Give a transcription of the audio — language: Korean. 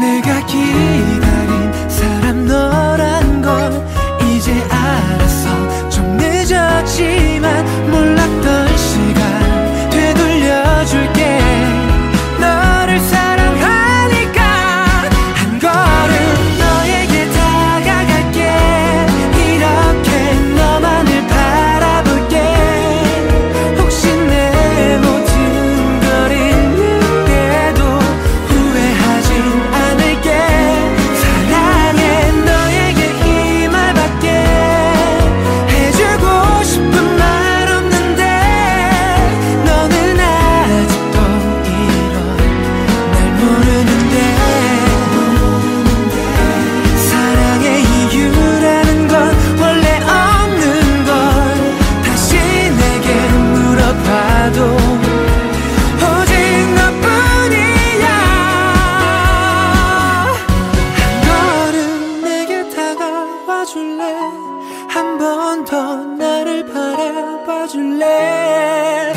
내가 기 줄래? 한 번 더 나를 바라봐 줄래?